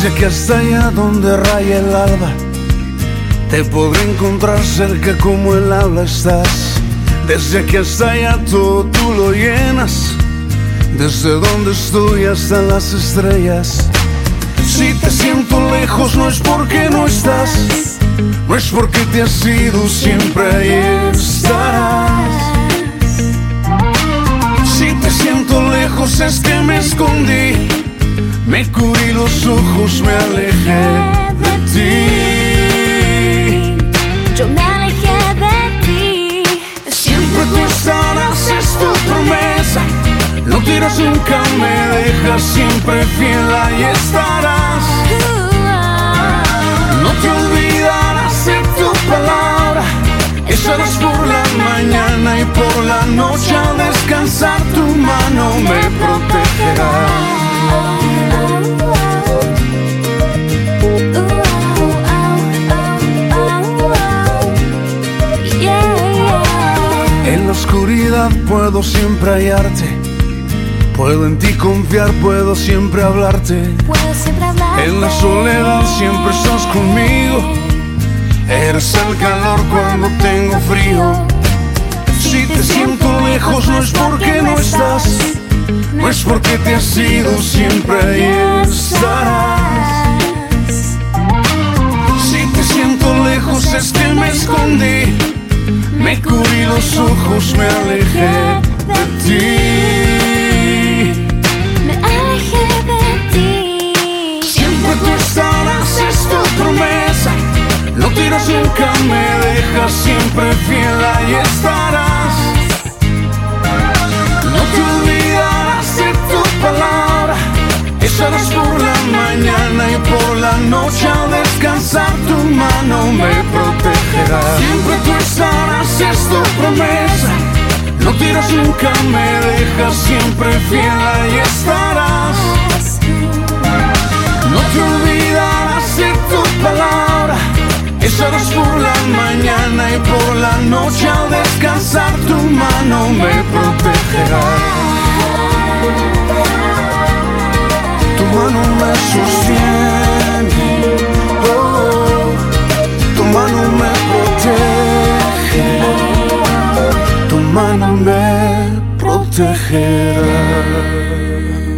Desde que hasta allá donde raya el alba, te podré encontrar cerca como el habla estás. Desde que hasta allá todo tú lo llenas, desde donde estoy hasta las estrellas. Si te siento lejos no es porque no estás, no es porque te has ido, siempre ahí estarás. Si te siento lejos es que me escondí, me cubrí los ojos, me alejé de ti. Yo me alejé de ti. Siempre tú estarás, es tu promesa. No tiras nunca, me dejas siempre fiel, ahí estarás. No te olvidarás de tu palabra. Estarás por la mañana y por la noche al descansar tu mano me oscuridad puedo siempre hallarte. Puedo en ti confiar, puedo siempre hablarte. Puedo siempre hablar. En la soledad siempre estás conmigo. Eres el calor cuando tengo frío. Si te siento lejos no es porque no estás, no es porque te has ido, siempre ahí estarás. Ojos, me alejé de ti. Me alejé de ti. Siempre tú estarás, es tu promesa. No tiras nunca, me dejas siempre fiel, ahí estarás. No te olvidarás de tu palabra. Estarás por la mañana y por la noche al descansar tu mano me protegerá. Siempre tú estarás, es tu promesa. No tiras nunca, me dejas siempre fiel, ahí estarás. No te olvidarás de tu palabra. Estarás por la mañana y por la noche al descansar tu mano me protegerá. Tu mano me protegerá.